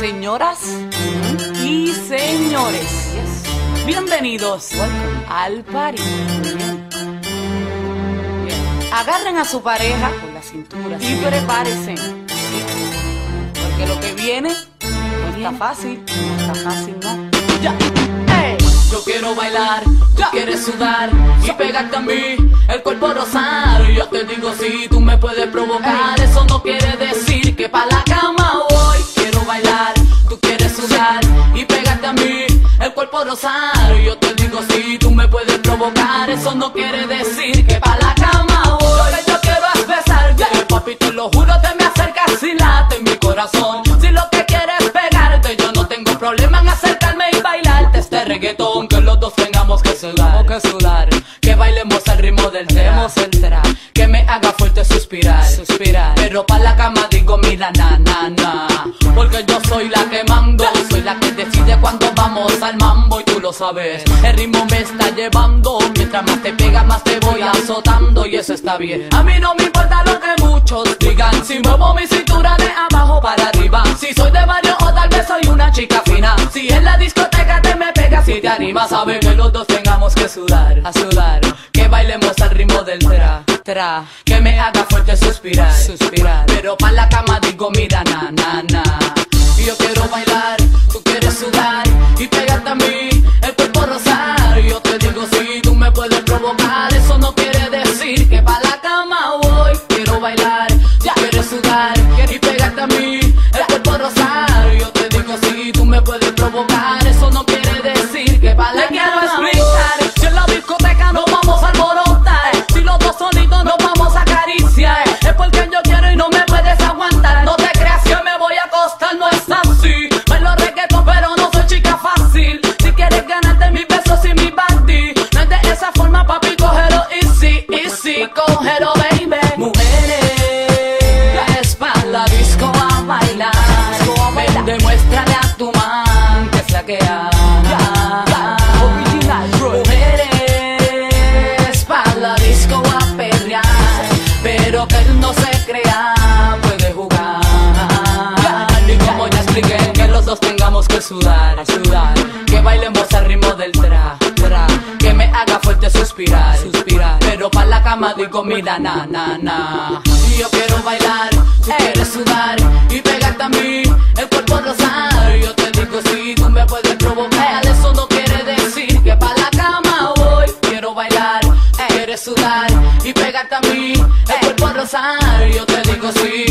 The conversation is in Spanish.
Señoras y señores, bienvenidos al party. Agarren a su pareja por la cintura y prepárense. Porque lo que viene no está fácil, no está fácil, ¿no? Ya. Yo quiero bailar, tú quieres sudar y pegarte a mí, el cuerpo rosar. Yo te digo si tú me puedes provocar, el cuerpo rosar. Yo te digo si tú me puedes provocar, eso no quiere decir que pa' la cama voy. Lo que yo quiero es besarte, papi, te lo juro, te me acercas y late en mi corazón. Si lo que quieres es pegarte, yo no tengo problema en acercarme y bailarte este reggaetón que los dos tengamos que sudar, que sudar, que bailemos al ritmo del demos entrar, que me haga fuerte suspirar, suspirar, pero pa la cama digo mira na na na, porque yo soy la que mando, soy la que decide cuando sabes, el ritmo me está llevando, mientras más te pega más te voy azotando y eso está bien, a mí no me importa lo que muchos digan, si muevo mi cintura de abajo para arriba, si soy de barrio o tal vez soy una chica fina, si en la discoteca te me pegas y te animas, sabe que los dos tengamos que sudar, a sudar, que bailemos al ritmo del tra, tra, que me haga fuerte suspirar, suspirar, pero pa' la cama digo mira na na na, y yo quiero bailar, ya quieres sudar y pegarte a mí, el cuerpo rosar, yo te digo si tú me puedes provocar, sudar, sudar. Que bailemos al ritmo del tra, Que me haga fuerte suspirar, suspirar. Pero pa' la cama digo mira na, na, na. Yo quiero bailar, quieres sudar Y pegarte a mí, el cuerpo rosar Yo te digo si tú me puedes provocar. Eso no quiere decir que pa' la cama voy. Quiero bailar, quieres sudar Y pegarte a mí, el cuerpo rosar Yo te digo si